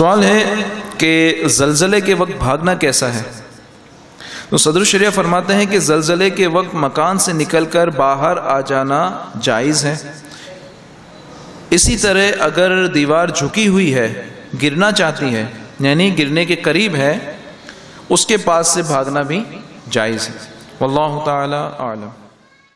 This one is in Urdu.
سوال ہے کہ زلزلے کے وقت بھاگنا کیسا ہے؟ تو صدر الشریعہ فرماتے ہیں کہ زلزلے کے وقت مکان سے نکل کر باہر آ جانا جائز ہے۔ اسی طرح اگر دیوار جھکی ہوئی ہے، گرنا چاہتی ہے یعنی گرنے کے قریب ہے، اس کے پاس سے بھاگنا بھی جائز ہے۔ واللہ تعالی عالم